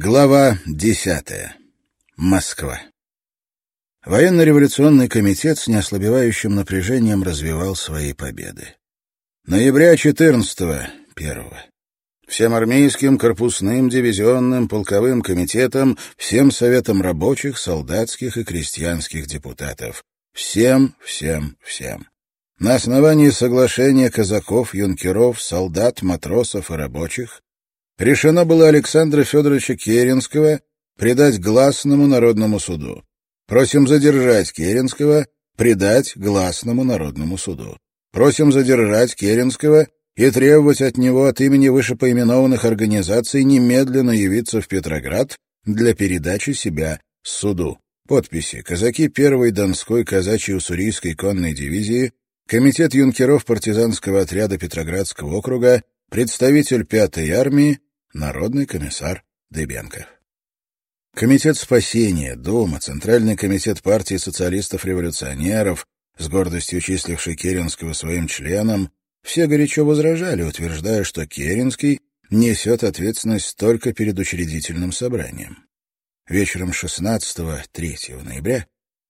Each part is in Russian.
Глава десятая. Москва. Военно-революционный комитет с неослабевающим напряжением развивал свои победы. Ноября 14-го, 1 Всем армейским, корпусным, дивизионным, полковым комитетам, всем советам рабочих, солдатских и крестьянских депутатов. Всем, всем, всем. На основании соглашения казаков, юнкеров, солдат, матросов и рабочих решено было Александра Федоровича Керенского предать гласному народному суду. Просим задержать Керенского, предать гласному народному суду. Просим задержать Керенского и требовать от него от имени вышепоименованных организаций немедленно явиться в Петроград для передачи себя суду. Подписи. Казаки первой Донской казачьей уссурийской конной дивизии, Комитет юнкеров партизанского отряда Петроградского округа, представитель пятой армии, Народный комиссар Дыбенко. Комитет спасения, Дума, Центральный комитет партии социалистов-революционеров, с гордостью числивший Керенского своим членом, все горячо возражали, утверждая, что Керенский несет ответственность только перед учредительным собранием. Вечером 16-3 ноября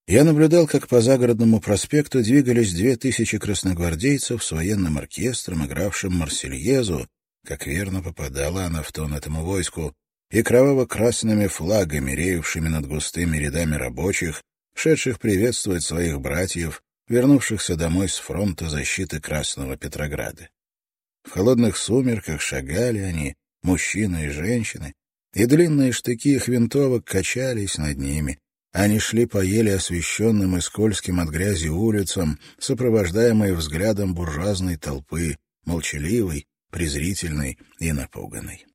я наблюдал, как по загородному проспекту двигались две тысячи красногвардейцев с военным оркестром, игравшим «Марсельезу», как верно попадала она в тон этому войску, и кроваво-красными флагами, реевшими над густыми рядами рабочих, шедших приветствовать своих братьев, вернувшихся домой с фронта защиты Красного Петрограда. В холодных сумерках шагали они, мужчины и женщины, и длинные штыки их винтовок качались над ними. Они шли по еле освещенным и скользким от грязи улицам, сопровождаемые взглядом буржуазной толпы, молчаливой, презрительной и напуганной.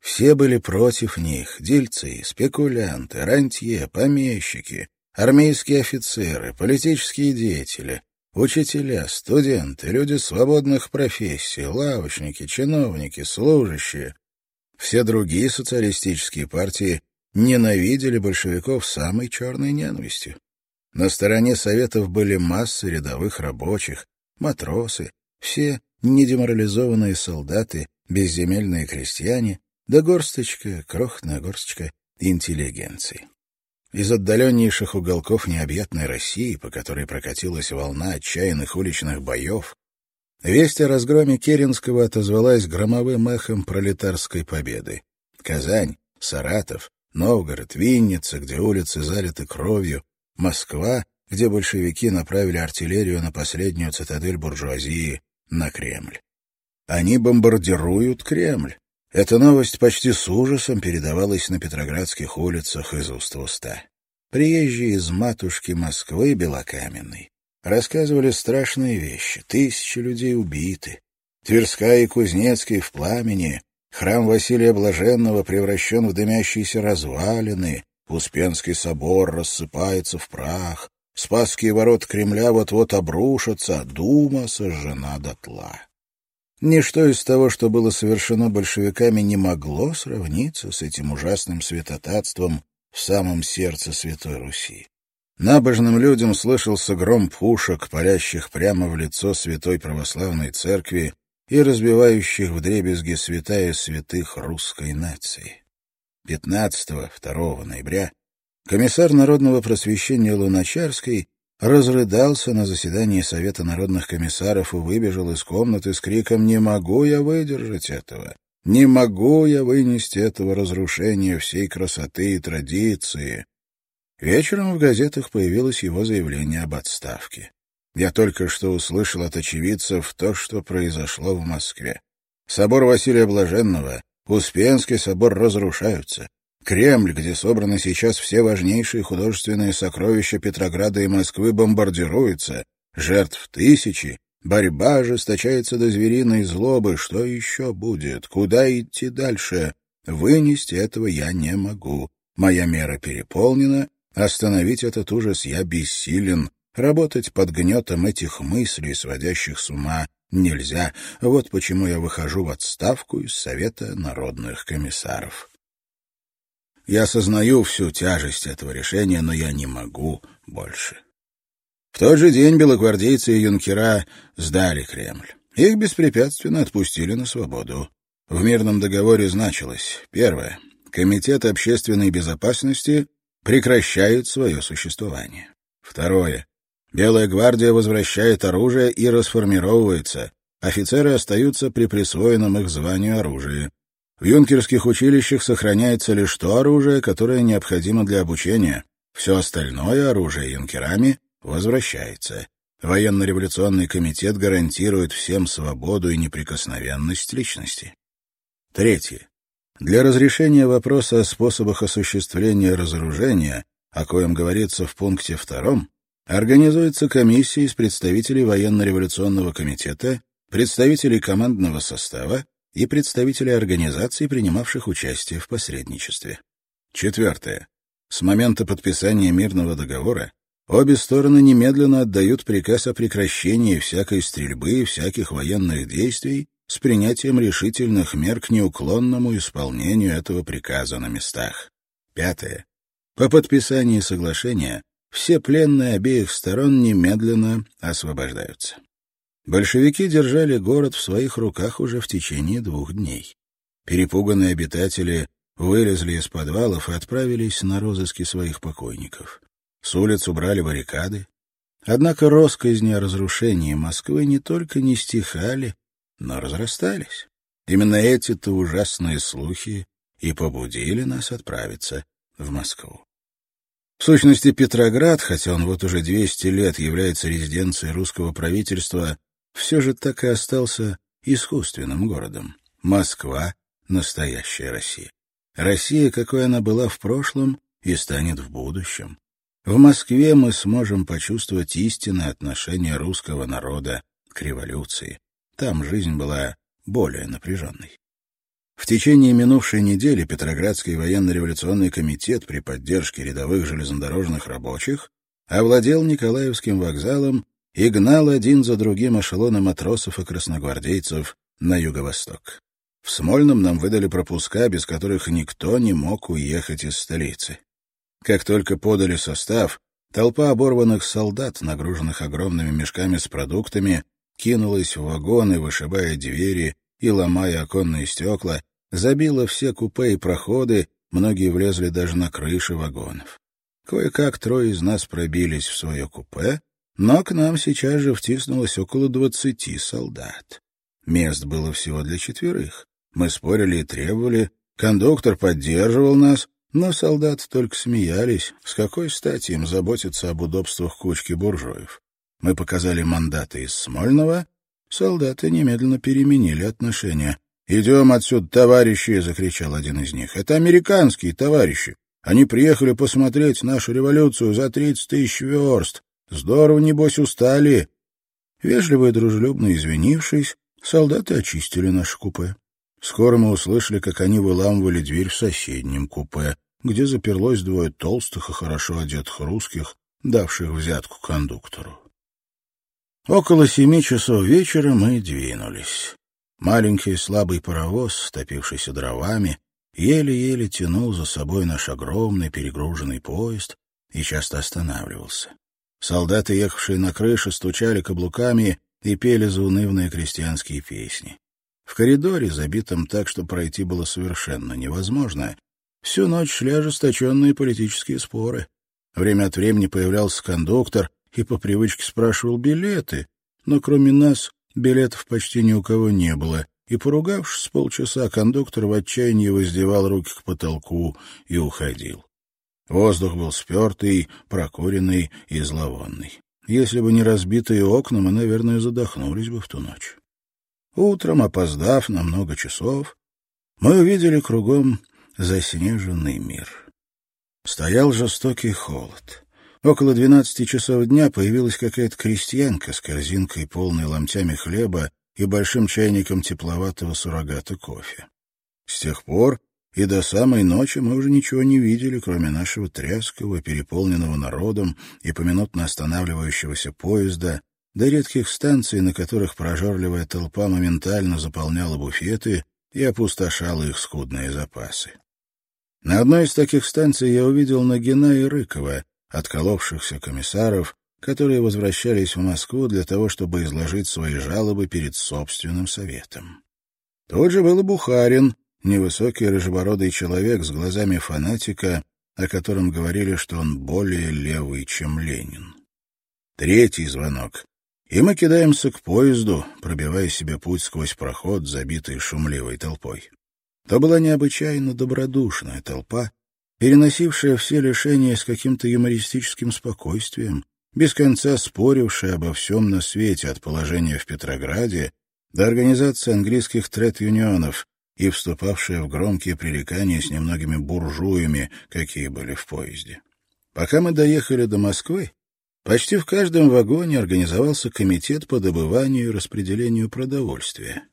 Все были против них — дельцы, спекулянты, рантье, помещики, армейские офицеры, политические деятели, учителя, студенты, люди свободных профессий, лавочники, чиновники, служащие. Все другие социалистические партии ненавидели большевиков самой черной ненавистью. На стороне Советов были массы рядовых рабочих, матросы, все недеморализованные солдаты, безземельные крестьяне, да горсточка, крохотная горсточка интеллигенции. Из отдаленнейших уголков необъятной России, по которой прокатилась волна отчаянных уличных боев, весть о разгроме Керенского отозвалась громовым эхом пролетарской победы. Казань, Саратов, Новгород, Винница, где улицы залиты кровью, Москва, где большевики направили артиллерию на последнюю цитадель буржуазии, на Кремль. Они бомбардируют Кремль. Эта новость почти с ужасом передавалась на петроградских улицах из уст в уста. Приезжие из матушки Москвы Белокаменной рассказывали страшные вещи. Тысячи людей убиты. Тверская и Кузнецкий в пламени. Храм Василия Блаженного превращен в дымящиеся развалины. Успенский собор рассыпается в прах. Спасские ворот Кремля вот-вот обрушатся, дума сожжена дотла. Ничто из того, что было совершено большевиками, не могло сравниться с этим ужасным святотатством в самом сердце Святой Руси. Набожным людям слышался гром пушек, парящих прямо в лицо Святой Православной Церкви и разбивающих вдребезги святая святых русской нации. 15-2 ноября комиссар народного просвещения Луначарской разрыдался на заседании Совета народных комиссаров и выбежал из комнаты с криком «Не могу я выдержать этого! Не могу я вынести этого разрушения всей красоты и традиции!» Вечером в газетах появилось его заявление об отставке. Я только что услышал от очевидцев то, что произошло в Москве. Собор Василия Блаженного, Успенский собор разрушаются. Кремль, где собраны сейчас все важнейшие художественные сокровища Петрограда и Москвы, бомбардируется. Жертв тысячи. Борьба ожесточается до звериной злобы. Что еще будет? Куда идти дальше? Вынести этого я не могу. Моя мера переполнена. Остановить этот ужас я бессилен. Работать под гнетом этих мыслей, сводящих с ума, нельзя. Вот почему я выхожу в отставку из Совета народных комиссаров. Я осознаю всю тяжесть этого решения, но я не могу больше. В тот же день белогвардейцы и юнкера сдали Кремль. Их беспрепятственно отпустили на свободу. В мирном договоре значилось. Первое. Комитет общественной безопасности прекращает свое существование. Второе. Белая гвардия возвращает оружие и расформировывается. Офицеры остаются при присвоенном их званию оружии. В юнкерских училищах сохраняется лишь то оружие, которое необходимо для обучения. Все остальное оружие юнкерами возвращается. Военно-революционный комитет гарантирует всем свободу и неприкосновенность личности. Третье. Для разрешения вопроса о способах осуществления разоружения, о коем говорится в пункте втором, организуется комиссия из представителей военно-революционного комитета, представителей командного состава и представителей организаций, принимавших участие в посредничестве. Четвертое. С момента подписания мирного договора обе стороны немедленно отдают приказ о прекращении всякой стрельбы и всяких военных действий с принятием решительных мер к неуклонному исполнению этого приказа на местах. Пятое. По подписании соглашения все пленные обеих сторон немедленно освобождаются. Большевики держали город в своих руках уже в течение двух дней. Перепуганные обитатели вылезли из подвалов и отправились на розыски своих покойников. С улиц убрали баррикады. Однако росказни о разрушении Москвы не только не стихали, но разрастались. Именно эти-то ужасные слухи и побудили нас отправиться в Москву. В сущности, Петроград, хотя он вот уже 200 лет является резиденцией русского правительства, все же так и остался искусственным городом. Москва — настоящая Россия. Россия, какой она была в прошлом, и станет в будущем. В Москве мы сможем почувствовать истинное отношение русского народа к революции. Там жизнь была более напряженной. В течение минувшей недели Петроградский военно-революционный комитет при поддержке рядовых железнодорожных рабочих овладел Николаевским вокзалом и гнал один за другим эшелоны матросов и красногвардейцев на юго-восток. В Смольном нам выдали пропуска, без которых никто не мог уехать из столицы. Как только подали состав, толпа оборванных солдат, нагруженных огромными мешками с продуктами, кинулась в вагоны, вышибая двери и, ломая оконные стекла, забила все купе и проходы, многие влезли даже на крыши вагонов. Кое-как трое из нас пробились в свое купе, но к нам сейчас же втиснулось около двадцати солдат. Мест было всего для четверых. Мы спорили и требовали, кондуктор поддерживал нас, но солдаты только смеялись. С какой стати им заботиться об удобствах кучки буржуев? Мы показали мандаты из Смольного. Солдаты немедленно переменили отношения. «Идем отсюда, товарищи!» — закричал один из них. «Это американские товарищи. Они приехали посмотреть нашу революцию за тридцать тысяч верст. Здорово, небось, устали». Вежливо и дружелюбно извинившись, солдаты очистили наше купе. Скоро мы услышали, как они выламывали дверь в соседнем купе, где заперлось двое толстых и хорошо одетых русских, давших взятку кондуктору. Около семи часов вечера мы двинулись. Маленький слабый паровоз, топившийся дровами, еле-еле тянул за собой наш огромный перегруженный поезд и часто останавливался. Солдаты, ехавшие на крыше, стучали каблуками и пели заунывные крестьянские песни. В коридоре, забитом так, что пройти было совершенно невозможно, всю ночь шли ожесточенные политические споры. Время от времени появлялся кондуктор и по привычке спрашивал билеты, но кроме нас билетов почти ни у кого не было, и, поругавшись полчаса, кондуктор в отчаянии воздевал руки к потолку и уходил. Воздух был спертый, прокуренный и зловонный. Если бы не разбитые окна, мы, наверное, задохнулись бы в ту ночь. Утром, опоздав на много часов, мы увидели кругом заснеженный мир. Стоял жестокий холод. Около двенадцати часов дня появилась какая-то крестьянка с корзинкой, полной ломтями хлеба и большим чайником тепловатого суррогата кофе. С тех пор и до самой ночи мы уже ничего не видели, кроме нашего тряского, переполненного народом и поминутно останавливающегося поезда, до редких станций, на которых прожорливая толпа моментально заполняла буфеты и опустошала их скудные запасы. На одной из таких станций я увидел Нагина и Рыкова, отколовшихся комиссаров, которые возвращались в Москву для того, чтобы изложить свои жалобы перед собственным советом. Тут же был и Бухарин, невысокий рыжебородый человек с глазами фанатика, о котором говорили, что он более левый, чем Ленин. Третий звонок, и мы кидаемся к поезду, пробивая себе путь сквозь проход, забитый шумливой толпой. То была необычайно добродушная толпа, переносившая все лишения с каким-то юмористическим спокойствием, без конца спорившая обо всем на свете от положения в Петрограде до организации английских тред-юнионов и вступавшая в громкие пререкания с немногими буржуями, какие были в поезде. Пока мы доехали до Москвы, почти в каждом вагоне организовался комитет по добыванию и распределению продовольствия.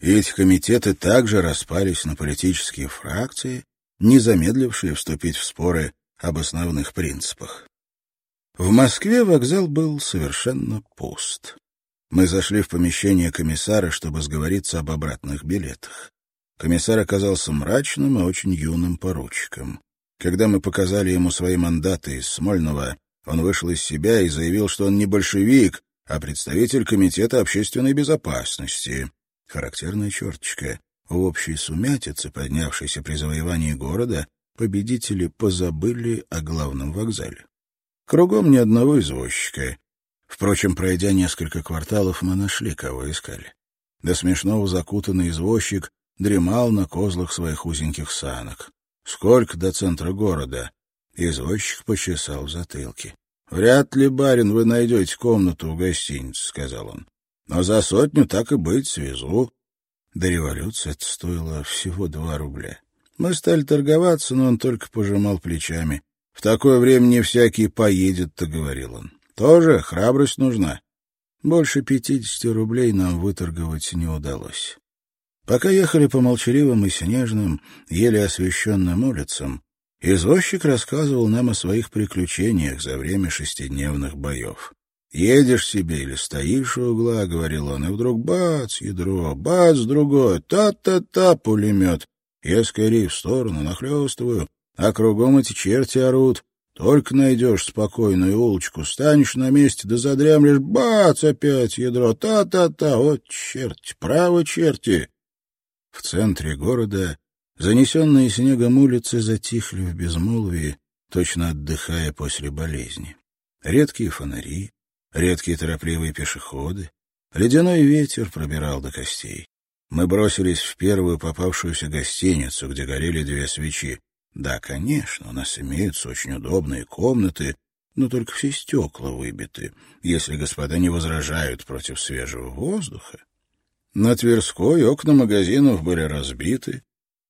И эти комитеты также распались на политические фракции, не замедлившие вступить в споры об основных принципах. В Москве вокзал был совершенно пуст. Мы зашли в помещение комиссара, чтобы сговориться об обратных билетах. Комиссар оказался мрачным и очень юным поручиком. Когда мы показали ему свои мандаты из Смольного, он вышел из себя и заявил, что он не большевик, а представитель Комитета общественной безопасности. Характерная черточка. В общей сумятице, поднявшейся при завоевании города, победители позабыли о главном вокзале. Кругом ни одного извозчика. Впрочем, пройдя несколько кварталов, мы нашли, кого искали. До смешного закутанный извозчик дремал на козлах своих узеньких санок. Сколько до центра города? Извозчик почесал в затылке. — Вряд ли, барин, вы найдете комнату в гостинице, — сказал он. — Но за сотню так и быть свезу. До революции это стоило всего два рубля. Мы стали торговаться, но он только пожимал плечами. В такое время не всякий поедет-то, — говорил он. Тоже храбрость нужна. Больше пятидесяти рублей нам выторговать не удалось. Пока ехали по молчаливым и снежным, еле освещенным улицам, извозчик рассказывал нам о своих приключениях за время шестидневных боев. «Едешь себе или стоишь у угла», — говорил он, и вдруг бац, ядро, бац, другое, та-та-та, пулемет. Я скорее в сторону нахлёстываю, а кругом эти черти орут. Только найдешь спокойную улочку, станешь на месте, да задрямлешь, бац, опять ядро, та-та-та, вот черти, право черти. В центре города занесенные снегом улицы затихли в безмолвии, точно отдыхая после болезни. Редкие фонари, редкие торопливые пешеходы, ледяной ветер пробирал до костей. Мы бросились в первую попавшуюся гостиницу, где горели две свечи. Да, конечно, у нас имеются очень удобные комнаты, но только все стекла выбиты, если господа не возражают против свежего воздуха. На Тверской окна магазинов были разбиты,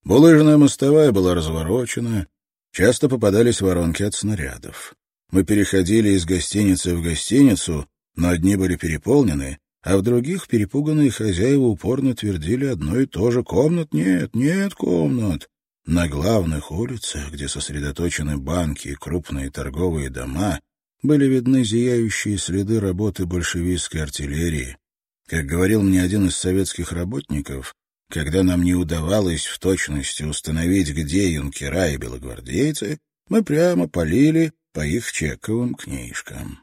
булыжная мостовая была разворочена, часто попадались воронки от снарядов. Мы переходили из гостиницы в гостиницу, но одни были переполнены, а в других перепуганные хозяева упорно твердили одно и то же «комнат нет, нет комнат». На главных улицах, где сосредоточены банки и крупные торговые дома, были видны зияющие следы работы большевистской артиллерии. Как говорил мне один из советских работников, когда нам не удавалось в точности установить, где юнкера и белогвардейцы, мы прямо полили по их чековым книжкам.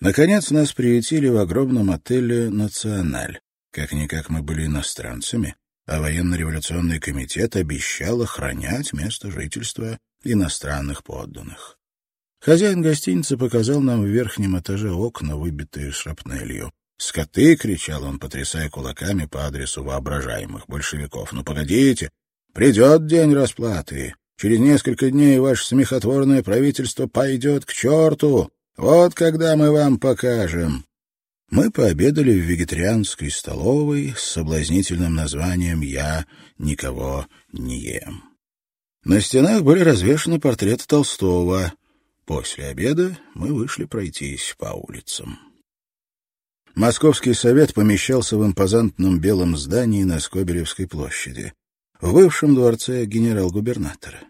Наконец нас приютили в огромном отеле «Националь». Как-никак мы были иностранцами, а военно-революционный комитет обещал охранять место жительства иностранных подданных. Хозяин гостиницы показал нам в верхнем этаже окна, выбитые шрапнелью. «Скоты!» — кричал он, потрясая кулаками по адресу воображаемых большевиков. «Ну, погодите! Придет день расплаты! Через несколько дней ваше смехотворное правительство пойдет к черту! Вот когда мы вам покажем!» Мы пообедали в вегетарианской столовой с соблазнительным названием «Я никого не ем». На стенах были развешаны портреты Толстого. После обеда мы вышли пройтись по улицам. Московский совет помещался в импозантном белом здании на Скобелевской площади, в бывшем дворце генерал-губернатора.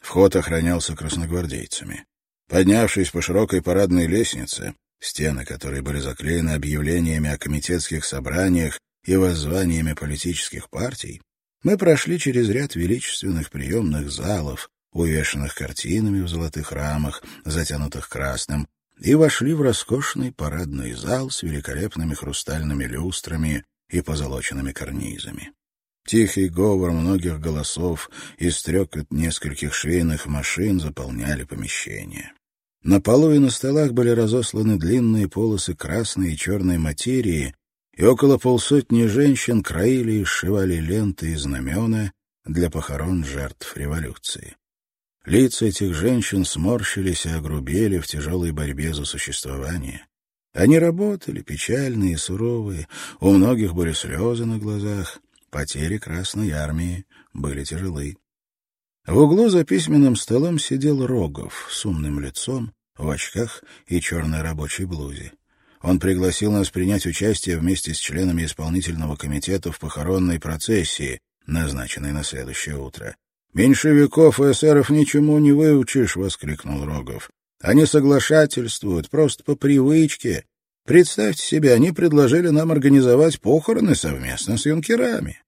Вход охранялся красногвардейцами. Поднявшись по широкой парадной лестнице, стены которой были заклеены объявлениями о комитетских собраниях и воззваниями политических партий, мы прошли через ряд величественных приемных залов, увешанных картинами в золотых рамах, затянутых красным, и вошли в роскошный парадный зал с великолепными хрустальными люстрами и позолоченными карнизами. Тихий говор многих голосов и стрекот нескольких швейных машин заполняли помещение. На полу и на столах были разосланы длинные полосы красной и черной материи, и около полсотни женщин краили и сшивали ленты и знамена для похорон жертв революции. Лица этих женщин сморщились и огрубели в тяжелой борьбе за существование. Они работали, печальные и суровые, у многих были слезы на глазах, потери Красной Армии были тяжелы. В углу за письменным столом сидел Рогов с умным лицом, в очках и черной рабочей блузе. Он пригласил нас принять участие вместе с членами исполнительного комитета в похоронной процессии, назначенной на следующее утро. «Меньшевиков и эсеров ничему не выучишь!» — воскликнул Рогов. «Они соглашательствуют, просто по привычке. Представьте себе, они предложили нам организовать похороны совместно с юнкерами».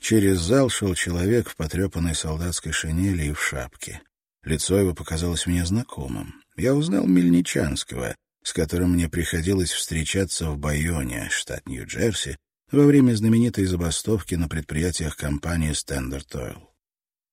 Через зал шел человек в потрепанной солдатской шинели и в шапке. Лицо его показалось мне знакомым. Я узнал Мельничанского, с которым мне приходилось встречаться в Байоне, штат Нью-Джерси, во время знаменитой забастовки на предприятиях компании Standard Oil.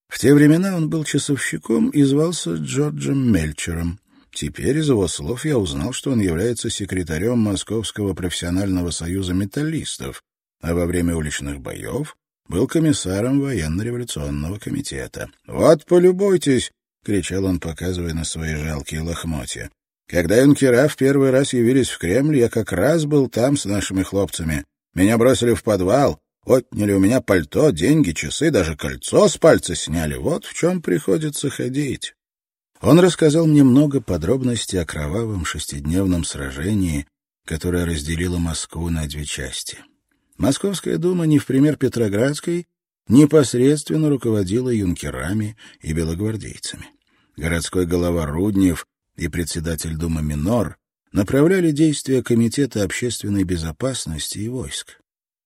В те времена он был часовщиком и звался Джорджем Мельчером. Теперь из его слов я узнал, что он является секретарем Московского профессионального союза металлистов, а во время уличных боев был комиссаром военно-революционного комитета. «Вот, полюбуйтесь!» — кричал он, показывая на свои жалкие лохмотья. «Когда юнкера в первый раз явились в Кремль, я как раз был там с нашими хлопцами. Меня бросили в подвал, отняли у меня пальто, деньги, часы, даже кольцо с пальца сняли. Вот в чем приходится ходить». Он рассказал мне много подробностей о кровавом шестидневном сражении, которое разделило Москву на две части. Московская дума, не в пример Петроградской, непосредственно руководила юнкерами и белогвардейцами. Городской голова Руднев и председатель Думы Минор направляли действия Комитета общественной безопасности и войск.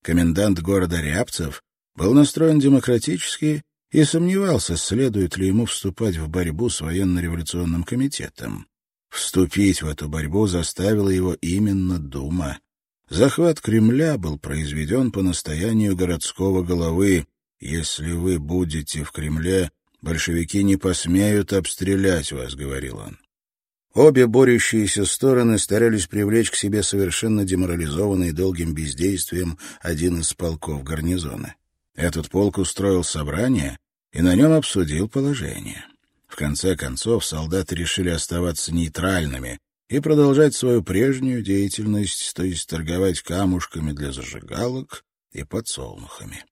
Комендант города Рябцев был настроен демократически и сомневался, следует ли ему вступать в борьбу с военно-революционным комитетом. Вступить в эту борьбу заставила его именно Дума. Захват Кремля был произведен по настоянию городского головы. «Если вы будете в Кремле, большевики не посмеют обстрелять вас», — говорил он. Обе борющиеся стороны старались привлечь к себе совершенно деморализованный долгим бездействием один из полков гарнизона. Этот полк устроил собрание и на нем обсудил положение. В конце концов, солдаты решили оставаться нейтральными и продолжать свою прежнюю деятельность, то есть торговать камушками для зажигалок и подсолнухами.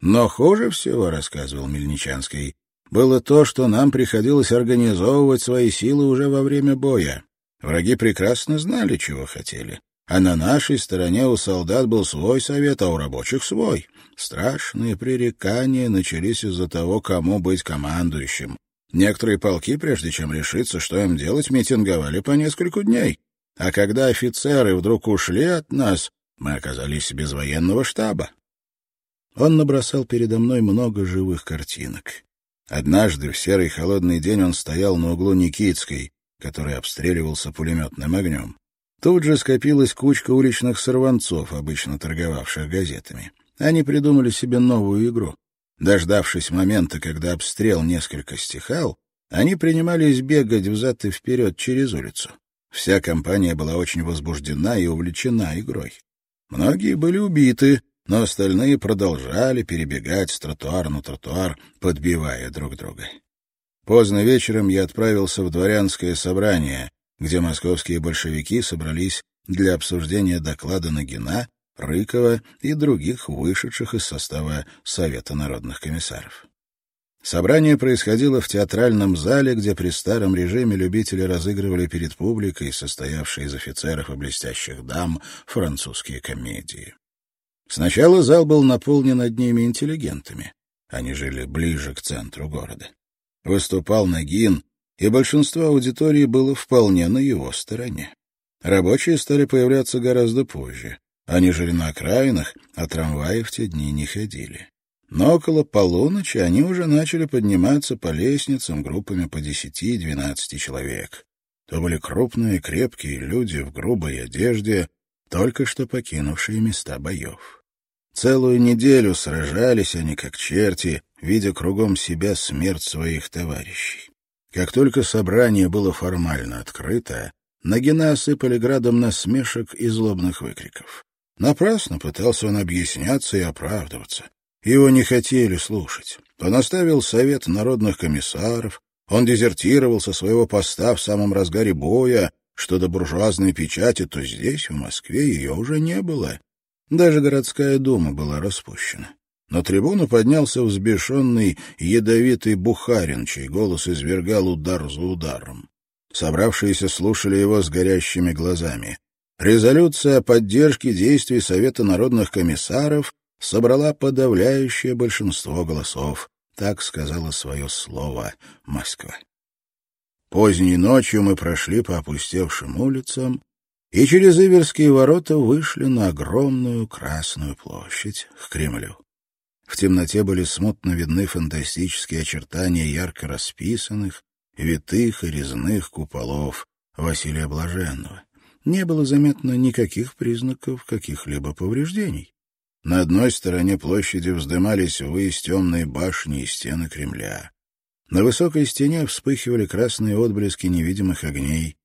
Но хуже всего, — рассказывал Мельничанский, — было то, что нам приходилось организовывать свои силы уже во время боя. Враги прекрасно знали, чего хотели. А на нашей стороне у солдат был свой совет, а у рабочих свой. Страшные пререкания начались из-за того, кому быть командующим. Некоторые полки, прежде чем решиться, что им делать, митинговали по несколько дней. А когда офицеры вдруг ушли от нас, мы оказались без военного штаба. Он набросал передо мной много живых картинок. Однажды в серый холодный день он стоял на углу Никитской, который обстреливался пулеметным огнем. Тут же скопилась кучка уличных сорванцов, обычно торговавших газетами. Они придумали себе новую игру. Дождавшись момента, когда обстрел несколько стихал, они принимались бегать взад и вперед через улицу. Вся компания была очень возбуждена и увлечена игрой. Многие были убиты, но остальные продолжали перебегать с тротуара на тротуар, подбивая друг друга. Поздно вечером я отправился в дворянское собрание, где московские большевики собрались для обсуждения доклада Нагина Рыкова и других вышедших из состава Совета народных комиссаров. Собрание происходило в театральном зале, где при старом режиме любители разыгрывали перед публикой, состоявшей из офицеров и блестящих дам, французские комедии. Сначала зал был наполнен одними интеллигентами. Они жили ближе к центру города. Выступал Нагин, и большинство аудитории было вполне на его стороне. Рабочие стали появляться гораздо позже. Они жили на окраинах, а трамваи в те дни не ходили. Но около полуночи они уже начали подниматься по лестницам группами по десяти-двенадцати человек. То были крупные, крепкие люди в грубой одежде, только что покинувшие места боев. Целую неделю сражались они, как черти, видя кругом себя смерть своих товарищей. Как только собрание было формально открыто, Нагина осыпали градом насмешек и злобных выкриков. Напрасно пытался он объясняться и оправдываться. Его не хотели слушать. Он оставил совет народных комиссаров, он дезертировал со своего поста в самом разгаре боя, что до буржуазной печати, то здесь, в Москве, ее уже не было. Даже городская дума была распущена. На трибуну поднялся взбешенный, ядовитый Бухарин, чей голос извергал удар за ударом. Собравшиеся слушали его с горящими глазами. Резолюция о поддержке действий Совета народных комиссаров собрала подавляющее большинство голосов. Так сказала свое слово Москва. Поздней ночью мы прошли по опустевшим улицам и через Иверские ворота вышли на огромную Красную площадь к Кремлю. В темноте были смутно видны фантастические очертания ярко расписанных, витых и резных куполов Василия Блаженного. Не было заметно никаких признаков каких-либо повреждений. На одной стороне площади вздымались ввысь темные башни и стены Кремля. На высокой стене вспыхивали красные отблески невидимых огней.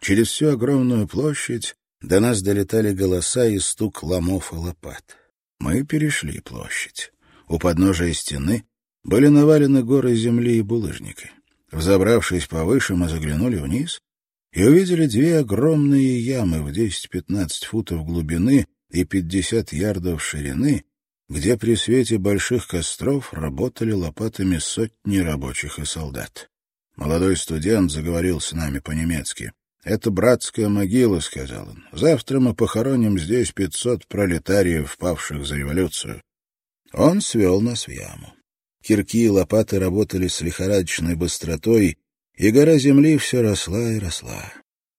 Через всю огромную площадь до нас долетали голоса и стук ломов и лопат. Мы перешли площадь. У подножия стены были навалены горы земли и булыжника. Взобравшись повыше, мы заглянули вниз и увидели две огромные ямы в 10-15 футов глубины и 50 ярдов ширины, где при свете больших костров работали лопатами сотни рабочих и солдат. Молодой студент заговорил с нами по-немецки. «Это братская могила», — сказал он. «Завтра мы похороним здесь пятьсот пролетариев, павших за революцию». Он свел нас в яму. Кирки и лопаты работали с лихорадочной быстротой, и гора земли все росла и росла.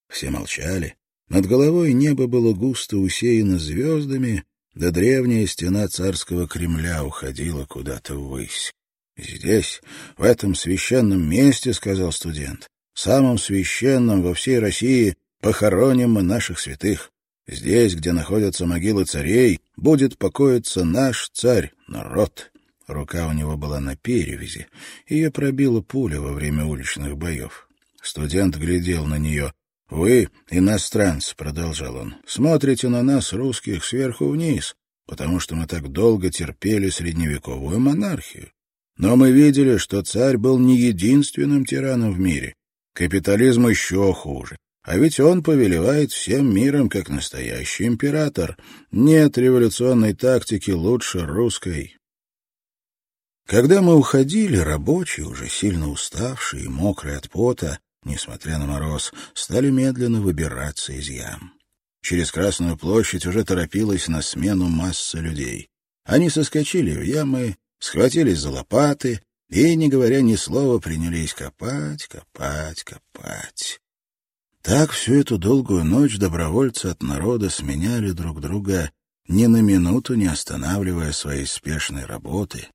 Все молчали. Над головой небо было густо усеяно звездами, да древняя стена царского Кремля уходила куда-то ввысь. «Здесь, в этом священном месте, — сказал студент, — самом священном во всей России, похороним мы наших святых. Здесь, где находятся могилы царей, будет покоиться наш царь, народ. Рука у него была на перевязи. Ее пробила пуля во время уличных боев. Студент глядел на нее. «Вы, иностранцы», — продолжал он, — «смотрите на нас, русских, сверху вниз, потому что мы так долго терпели средневековую монархию. Но мы видели, что царь был не единственным тираном в мире. Капитализм еще хуже. А ведь он повелевает всем миром, как настоящий император. Нет революционной тактики лучше русской. Когда мы уходили, рабочие, уже сильно уставшие и мокрые от пота, несмотря на мороз, стали медленно выбираться из ям. Через Красную площадь уже торопилась на смену масса людей. Они соскочили в ямы, схватились за лопаты и, не говоря ни слова, принялись копать, копать, копать. Так всю эту долгую ночь добровольцы от народа сменяли друг друга, ни на минуту не останавливая своей спешной работы,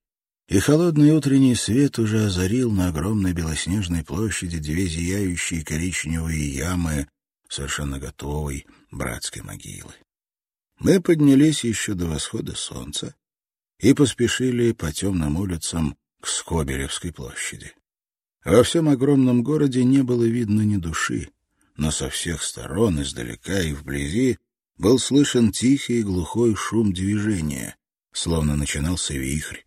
и холодный утренний свет уже озарил на огромной белоснежной площади две зияющие коричневые ямы совершенно готовой братской могилы. Мы поднялись еще до восхода солнца и поспешили по темным улицам к Скобелевской площади. Во всем огромном городе не было видно ни души, но со всех сторон, издалека и вблизи, был слышен тихий и глухой шум движения, словно начинался вихрь.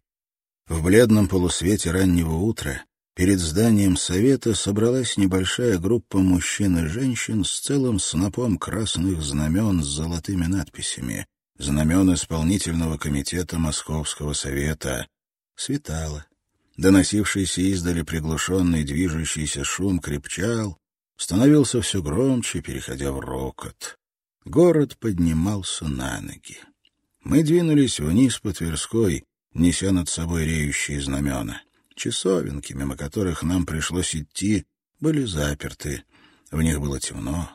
В бледном полусвете раннего утра перед зданием совета собралась небольшая группа мужчин и женщин с целым снопом красных знамен с золотыми надписями. Знамен исполнительного комитета Московского совета. Светало. Доносившийся издали приглушенный движущийся шум крепчал, становился все громче, переходя в рокот. Город поднимался на ноги. Мы двинулись вниз по Тверской, неся над собой реющие знамена. Часовенки, мимо которых нам пришлось идти, были заперты. В них было темно.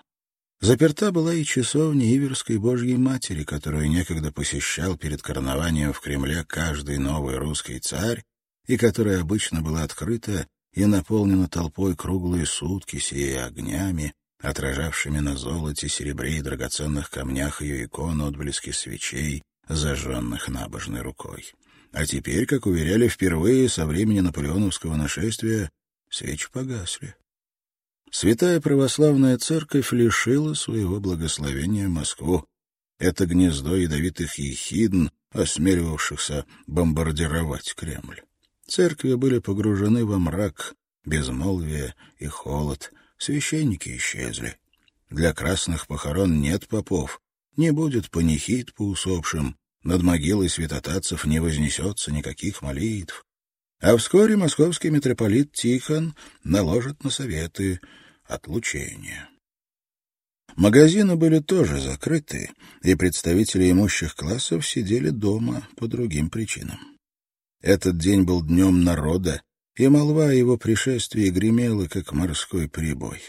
Заперта была и часовня Иверской Божьей Матери, которую некогда посещал перед карнаванием в Кремле каждый новый русский царь, и которая обычно была открыта и наполнена толпой круглые сутки, сея огнями, отражавшими на золоте, серебре и драгоценных камнях ее икон отблески свечей, зажженных набожной рукой. А теперь, как уверяли впервые со времени наполеоновского нашествия, свечи погасли. Святая православная церковь лишила своего благословения Москву. Это гнездо ядовитых ехидн, осмеливавшихся бомбардировать Кремль. Церкви были погружены во мрак, безмолвие и холод. Священники исчезли. Для красных похорон нет попов, не будет панихид по усопшим, над могилой святотатцев не вознесется никаких молитв. А вскоре московский митрополит Тихон наложит на советы отлучения. Магазины были тоже закрыты, и представители имущих классов сидели дома по другим причинам. Этот день был днем народа, и молва о его пришествии гремела, как морской прибой.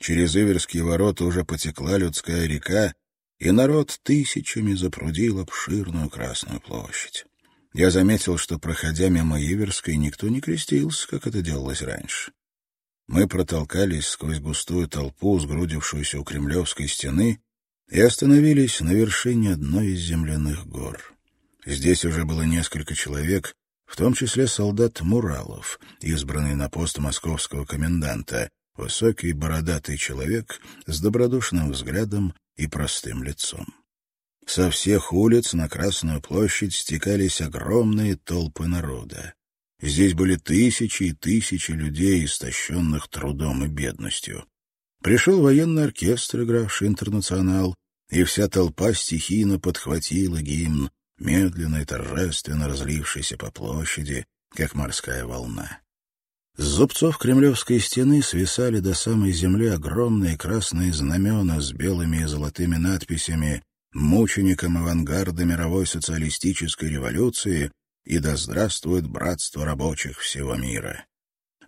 Через Иверские ворота уже потекла людская река, и народ тысячами запрудил обширную Красную площадь. Я заметил, что, проходя мимо Иверской, никто не крестился, как это делалось раньше. Мы протолкались сквозь густую толпу, сгрудившуюся у Кремлевской стены, и остановились на вершине одной из земляных гор. Здесь уже было несколько человек, в том числе солдат Муралов, избранный на пост московского коменданта, высокий бородатый человек с добродушным взглядом и простым лицом. Со всех улиц на Красную площадь стекались огромные толпы народа. Здесь были тысячи и тысячи людей, истощенных трудом и бедностью. Пришел военный оркестр, игравший «Интернационал», и вся толпа стихийно подхватила гимн, медленно и торжественно разлившийся по площади, как морская волна. С зубцов кремлевской стены свисали до самой земли огромные красные знамена с белыми и золотыми надписями «Мученикам авангарда мировой социалистической революции» и «Да здравствует братство рабочих всего мира».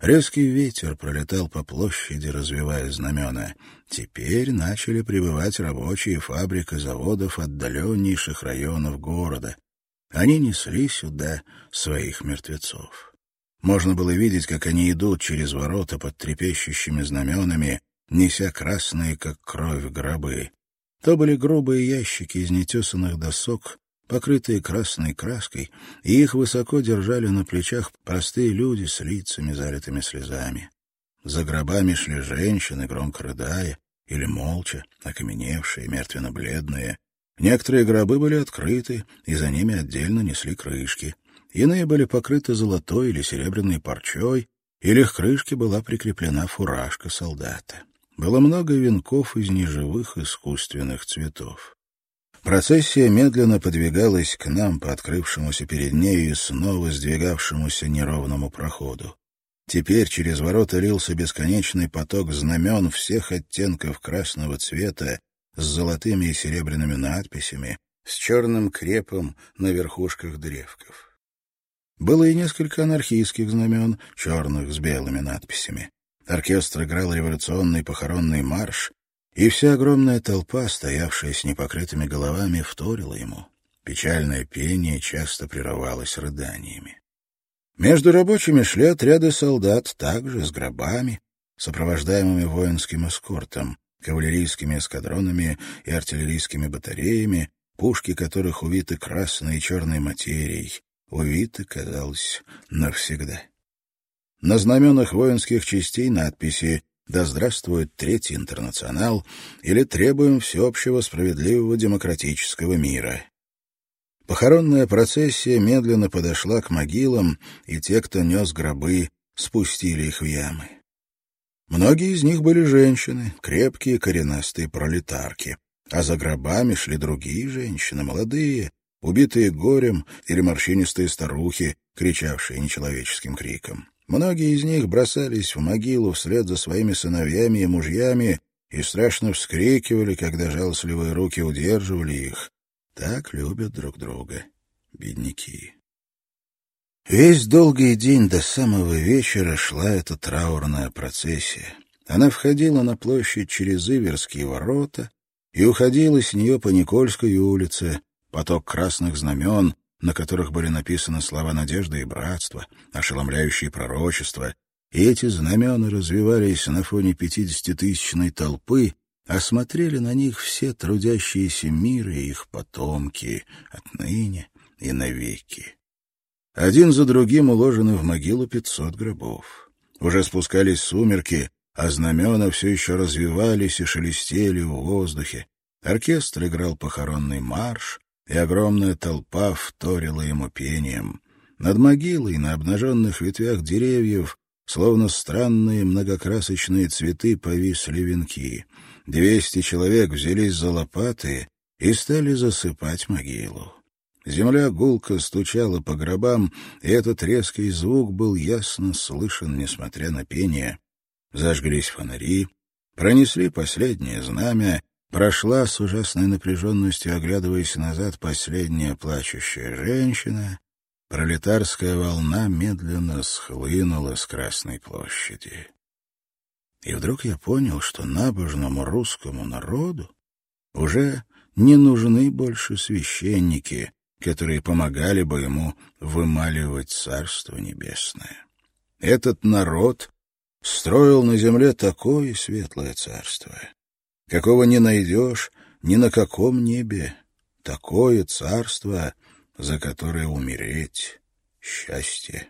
Резкий ветер пролетал по площади, развивая знамена. Теперь начали прибывать рабочие фабрик и заводов отдаленнейших районов города. Они несли сюда своих мертвецов. Можно было видеть, как они идут через ворота под трепещущими знаменами, неся красные, как кровь, гробы. То были грубые ящики из нетесанных досок, покрытые красной краской, и их высоко держали на плечах простые люди с лицами, залитыми слезами. За гробами шли женщины, громко рыдая, или молча, окаменевшие, мертвенно-бледные. Некоторые гробы были открыты, и за ними отдельно несли крышки — Иные были покрыты золотой или серебряной парчой, или к крышке была прикреплена фуражка солдата. Было много венков из неживых искусственных цветов. Процессия медленно подвигалась к нам по открывшемуся перед нею и снова сдвигавшемуся неровному проходу. Теперь через ворота лился бесконечный поток знамен всех оттенков красного цвета с золотыми и серебряными надписями, с черным крепом на верхушках древков. Было и несколько анархистских знамен, черных с белыми надписями. Оркестр играл революционный похоронный марш, и вся огромная толпа, стоявшая с непокрытыми головами, вторила ему. Печальное пение часто прерывалось рыданиями. Между рабочими шли отряды солдат, также с гробами, сопровождаемыми воинским эскортом, кавалерийскими эскадронами и артиллерийскими батареями, пушки которых увиты красной и черной материей, увиты, казалось, навсегда. На знаменах воинских частей надписи «Да здравствует Третий интернационал» или «Требуем всеобщего справедливого демократического мира». Похоронная процессия медленно подошла к могилам, и те, кто нес гробы, спустили их в ямы. Многие из них были женщины, крепкие коренастые пролетарки, а за гробами шли другие женщины, молодые, убитые горем или морщинистые старухи, кричавшие нечеловеческим криком. Многие из них бросались в могилу вслед за своими сыновьями и мужьями и страшно вскрикивали, когда жалостливые руки удерживали их. Так любят друг друга бедняки. Весь долгий день до самого вечера шла эта траурная процессия. Она входила на площадь через Иверские ворота и уходила с нее по Никольской улице, поток красных знамен, на которых были написаны слова надежды и братства, ошеломляющие пророчества, и эти знамена развивались на фоне пятидесятитысячной толпы, а смотрели на них все трудящиеся мира и их потомки отныне и навеки. Один за другим уложены в могилу пятьсот гробов. Уже спускались сумерки, а знамена все еще развивались и шелестели в воздухе. Оркестр играл похоронный марш, и огромная толпа вторила ему пением. Над могилой на обнаженных ветвях деревьев, словно странные многокрасочные цветы, повисли венки. Двести человек взялись за лопаты и стали засыпать могилу. Земля гулко стучала по гробам, и этот резкий звук был ясно слышен, несмотря на пение. Зажглись фонари, пронесли последнее знамя, прошла с ужасной напряженностью, оглядываясь назад, последняя плачущая женщина, пролетарская волна медленно схлынула с Красной площади. И вдруг я понял, что набожному русскому народу уже не нужны больше священники, которые помогали бы ему вымаливать Царство Небесное. Этот народ строил на земле такое светлое царство, какого не найдешь ни на каком небе, такое царство, за которое умереть — счастье.